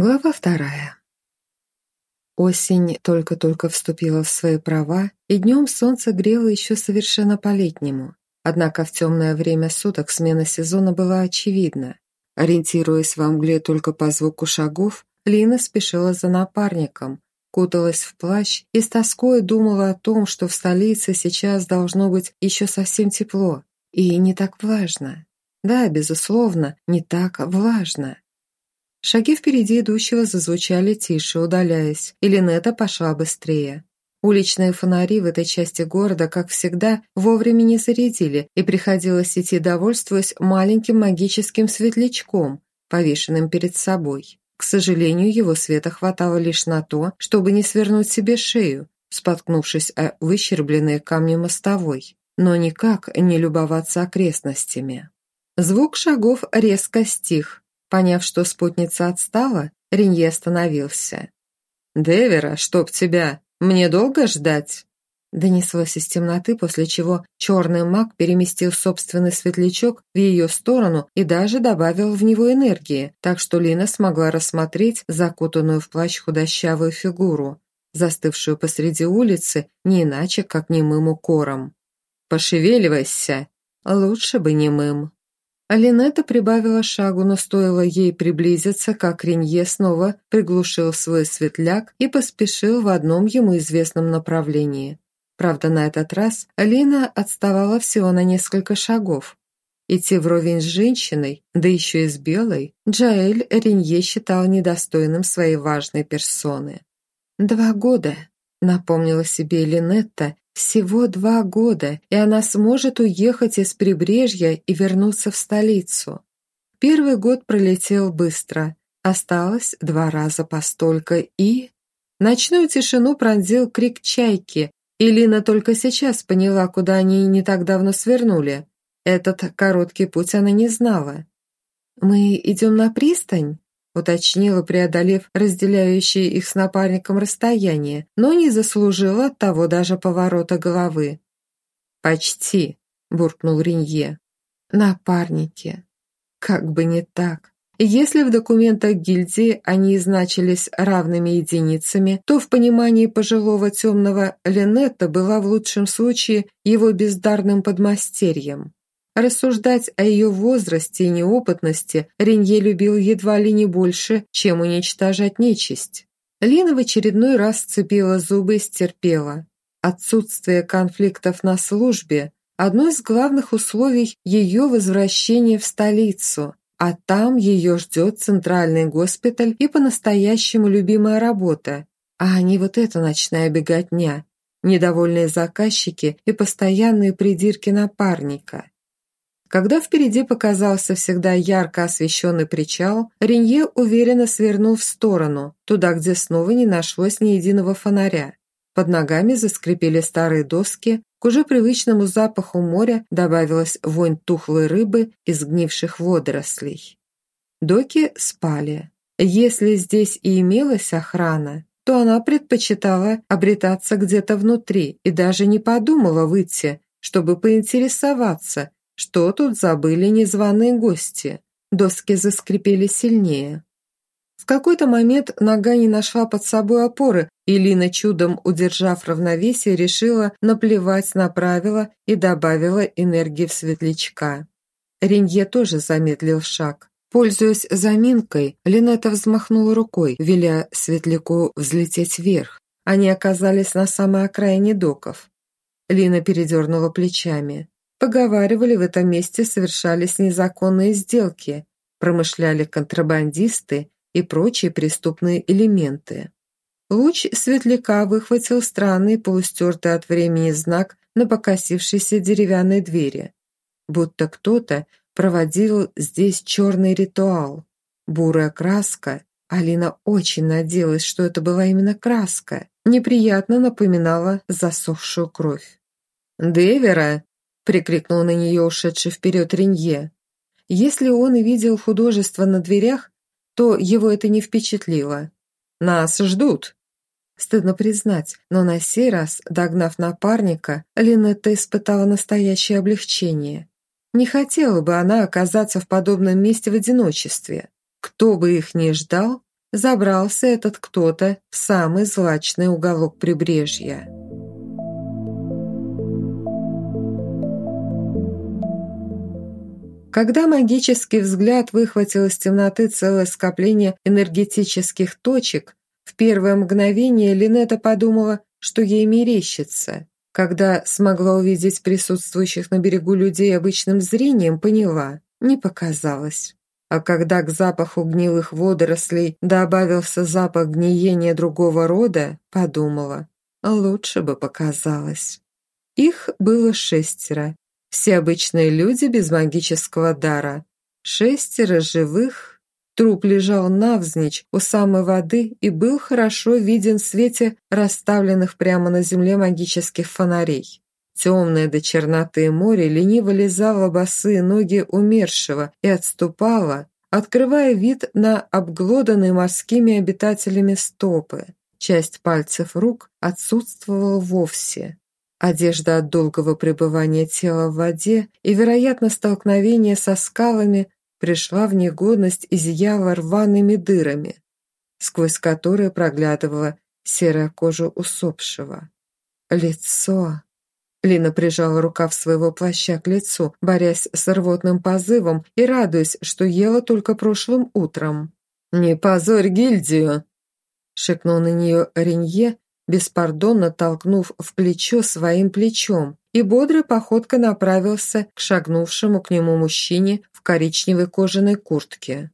Глава вторая. Осень только-только вступила в свои права, и днем солнце грело еще совершенно по-летнему. Однако в темное время суток смена сезона была очевидна. Ориентируясь во мгле только по звуку шагов, Лина спешила за напарником, куталась в плащ и с тоской думала о том, что в столице сейчас должно быть еще совсем тепло и не так влажно. Да, безусловно, не так влажно. Шаги впереди идущего зазвучали тише, удаляясь, и Линета пошла быстрее. Уличные фонари в этой части города, как всегда, вовремя не зарядили, и приходилось идти, довольствуясь маленьким магическим светлячком, повешенным перед собой. К сожалению, его света хватало лишь на то, чтобы не свернуть себе шею, споткнувшись о выщербленные камни мостовой, но никак не любоваться окрестностями. Звук шагов резко стих, Поняв, что спутница отстала, Ренье остановился. «Девера, чтоб тебя! Мне долго ждать?» Донеслось из темноты, после чего черный маг переместил собственный светлячок в ее сторону и даже добавил в него энергии, так что Лина смогла рассмотреть закутанную в плащ худощавую фигуру, застывшую посреди улицы, не иначе, как немым укором. «Пошевеливайся!» «Лучше бы немым!» Алинета прибавила шагу, но стоило ей приблизиться, как Ренье снова приглушил свой светляк и поспешил в одном ему известном направлении. Правда, на этот раз Алина отставала всего на несколько шагов. Идти вровень с женщиной, да еще и с белой, Джаэль Ренье считал недостойным своей важной персоны. «Два года», — напомнила себе Линетта, всего два года, и она сможет уехать из прибрежья и вернуться в столицу. Первый год пролетел быстро. Осталось два раза постолько и... Ночную тишину пронзил крик чайки, и Лина только сейчас поняла, куда они не так давно свернули. Этот короткий путь она не знала. «Мы идем на пристань?» Уточнила, преодолев разделяющее их с напарником расстояние, но не заслужила того даже поворота головы. «Почти», – буркнул Ринье. «Напарники. Как бы не так. Если в документах гильдии они значились равными единицами, то в понимании пожилого темного Ленетта была в лучшем случае его бездарным подмастерьем. Рассуждать о ее возрасте и неопытности Ренье любил едва ли не больше, чем уничтожать нечисть. Лина в очередной раз сцепила зубы и стерпела. Отсутствие конфликтов на службе – одно из главных условий ее возвращения в столицу, а там ее ждет центральный госпиталь и по-настоящему любимая работа, а не вот эта ночная беготня, недовольные заказчики и постоянные придирки напарника. Когда впереди показался всегда ярко освещенный причал, Ренье уверенно свернул в сторону, туда, где снова не нашлось ни единого фонаря. Под ногами заскрипели старые доски, к уже привычному запаху моря добавилась вонь тухлой рыбы и сгнивших водорослей. Доки спали. Если здесь и имелась охрана, то она предпочитала обретаться где-то внутри и даже не подумала выйти, чтобы поинтересоваться, что тут забыли незваные гости? Доски заскрипели сильнее. В какой-то момент нога не нашла под собой опоры, и Лина, чудом удержав равновесие, решила наплевать на правила и добавила энергии в светлячка. Ренье тоже замедлил шаг. Пользуясь заминкой, Линета взмахнула рукой, веля светляку взлететь вверх. Они оказались на самой окраине доков. Лина передернула плечами. Поговаривали, в этом месте совершались незаконные сделки, промышляли контрабандисты и прочие преступные элементы. Луч светляка выхватил странный полустертый от времени знак на покосившейся деревянной двери. Будто кто-то проводил здесь черный ритуал. Бурая краска. Алина очень надеялась, что это была именно краска. Неприятно напоминала засохшую кровь. «Девера!» Прикрикнул на нее ушедший вперед Ренье. Если он и видел художество на дверях, то его это не впечатлило. «Нас ждут!» Стыдно признать, но на сей раз, догнав напарника, Линетта испытала настоящее облегчение. Не хотела бы она оказаться в подобном месте в одиночестве. Кто бы их ни ждал, забрался этот кто-то в самый злачный уголок прибрежья. Когда магический взгляд выхватил из темноты целое скопление энергетических точек, в первое мгновение Линета подумала, что ей мерещится. Когда смогла увидеть присутствующих на берегу людей обычным зрением, поняла – не показалось. А когда к запаху гнилых водорослей добавился запах гниения другого рода, подумала – лучше бы показалось. Их было шестеро, все обычные люди без магического дара. Шестеро живых. Труп лежал навзничь у самой воды и был хорошо виден в свете расставленных прямо на земле магических фонарей. Темное до черноты море лениво лизало босые ноги умершего и отступало, открывая вид на обглоданные морскими обитателями стопы. Часть пальцев рук отсутствовала вовсе. Одежда от долгого пребывания тела в воде и, вероятно, столкновение со скалами пришла в негодность и зияла рваными дырами, сквозь которые проглядывала серая кожа усопшего. Лицо. Лина прижала рукав своего плаща к лицу, борясь с рвотным позывом и радуясь, что ела только прошлым утром. «Не позорь гильдию!» — шикнул на нее Ренье, беспардонно толкнув в плечо своим плечом, и бодрой походкой направился к шагнувшему к нему мужчине в коричневой кожаной куртке.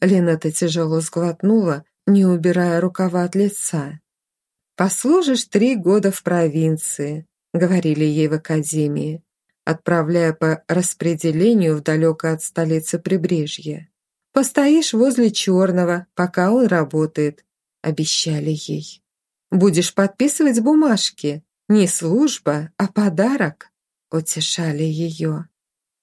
Линетта тяжело сглотнула, не убирая рукава от лица. «Послужишь три года в провинции», — говорили ей в академии, отправляя по распределению в далеко от столицы прибрежья. «Постоишь возле черного, пока он работает», — обещали ей. Будешь подписывать бумажки. Не служба, а подарок», — утешали ее.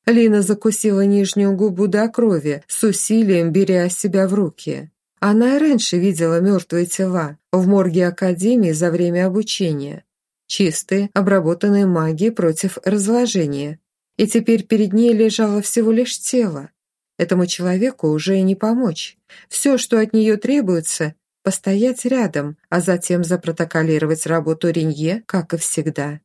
Лина закусила нижнюю губу до крови, с усилием беря себя в руки. Она и раньше видела мертвые тела в морге Академии за время обучения. Чистые, обработанные магией против разложения. И теперь перед ней лежало всего лишь тело. Этому человеку уже и не помочь. Все, что от нее требуется, постоять рядом, а затем запротоколировать работу Ренье, как и всегда.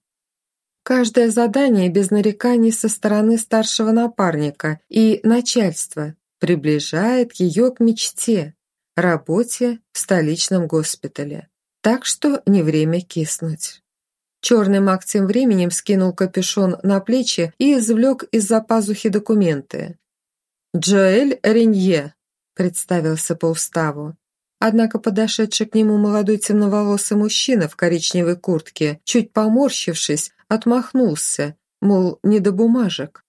Каждое задание без нареканий со стороны старшего напарника и начальства приближает ее к мечте – работе в столичном госпитале. Так что не время киснуть. Черный маг тем временем скинул капюшон на плечи и извлек из-за пазухи документы. «Джоэль Ренье», – представился по уставу. Однако подошедший к нему молодой темноволосый мужчина в коричневой куртке, чуть поморщившись, отмахнулся, мол, не до бумажек.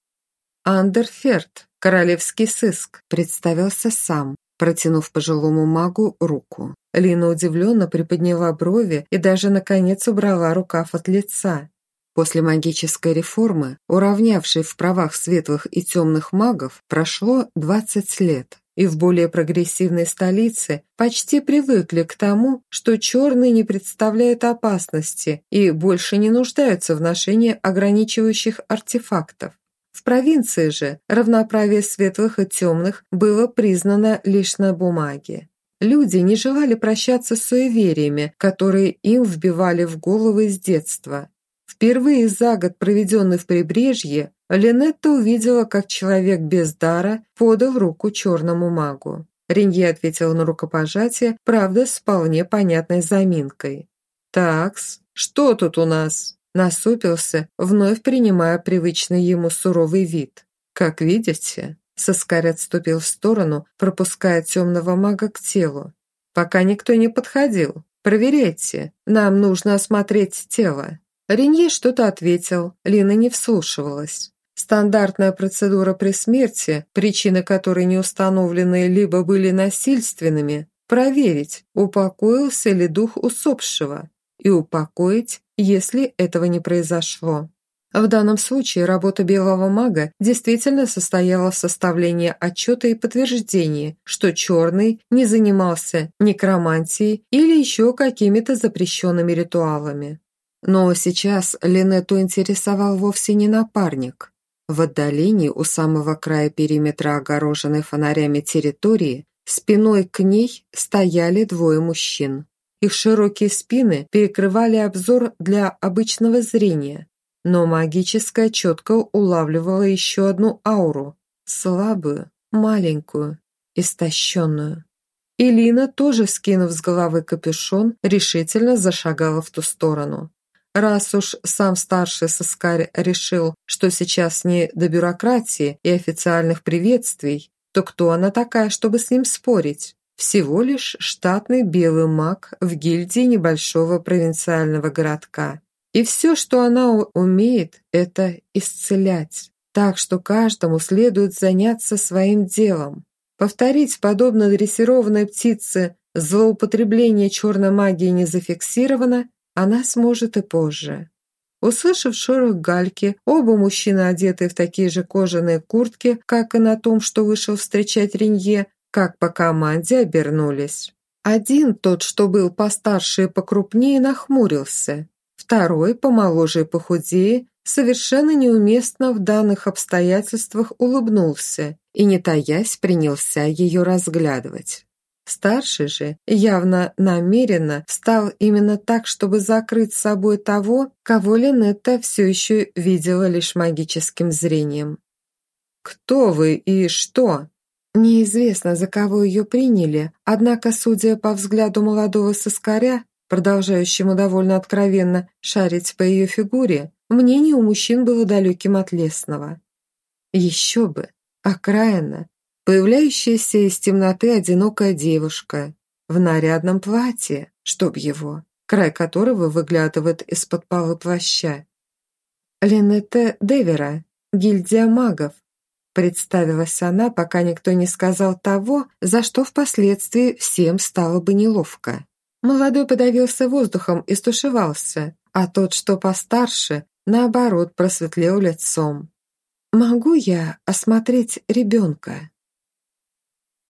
«Андерферт, королевский сыск», представился сам, протянув пожилому магу руку. Лина удивленно приподняла брови и даже, наконец, убрала рукав от лица. После магической реформы, уравнявшей в правах светлых и темных магов, прошло 20 лет и в более прогрессивной столице почти привыкли к тому, что черные не представляют опасности и больше не нуждаются в ношении ограничивающих артефактов. В провинции же равноправие светлых и темных было признано лишь на бумаге. Люди не желали прощаться с суевериями, которые им вбивали в головы с детства. Впервые за год, проведенный в прибрежье, Линетта увидела, как человек без дара подал руку черному магу. Ренье ответила на рукопожатие, правда, с вполне понятной заминкой. «Такс, что тут у нас?» Насупился, вновь принимая привычный ему суровый вид. «Как видите...» Соскарь отступил в сторону, пропуская темного мага к телу. «Пока никто не подходил. Проверяйте. Нам нужно осмотреть тело». Ренье что-то ответил, Лина не вслушивалась. Стандартная процедура при смерти, причины которой не установлены либо были насильственными, проверить, упокоился ли дух усопшего, и упокоить, если этого не произошло. В данном случае работа белого мага действительно состояла в составлении отчета и подтверждении, что черный не занимался некромантией или еще какими-то запрещенными ритуалами. Но сейчас Линету интересовал вовсе не напарник. В отдалении у самого края периметра огороженной фонарями территории Спиной к ней стояли двое мужчин. Их широкие спины перекрывали обзор для обычного зрения, но магическая четко улавливала еще одну ауру, слабую, маленькую, истощенную. Илина, тоже скинув с головы капюшон, решительно зашагала в ту сторону. Раз уж сам старший соскарь решил, что сейчас не до бюрократии и официальных приветствий, то кто она такая, чтобы с ним спорить? Всего лишь штатный белый маг в гильдии небольшого провинциального городка. И все, что она умеет, это исцелять. Так что каждому следует заняться своим делом. Повторить, подобно дрессированной птице, злоупотребление черной магии не зафиксировано, она сможет и позже. Услышав шорох гальки, оба мужчины, одетые в такие же кожаные куртки, как и на том, что вышел встречать Ренье, как по команде обернулись. Один, тот, что был постарше и покрупнее, нахмурился. Второй, помоложе и похудее, совершенно неуместно в данных обстоятельствах улыбнулся и, не таясь, принялся ее разглядывать. Старший же, явно намеренно, встал именно так, чтобы закрыть собой того, кого Линетта все еще видела лишь магическим зрением. «Кто вы и что?» Неизвестно, за кого ее приняли, однако, судя по взгляду молодого соскаря, продолжающему довольно откровенно шарить по ее фигуре, мнение у мужчин было далеким от лесного. Еще бы, окраина, появляющаяся из темноты одинокая девушка в нарядном платье, чтоб его, край которого выглядывает из-под полы плаща. Линетте Девера, гильдия магов, Представилась она, пока никто не сказал того, за что впоследствии всем стало бы неловко. Молодой подавился воздухом и стушевался, а тот, что постарше, наоборот, просветлел лицом. «Могу я осмотреть ребенка?»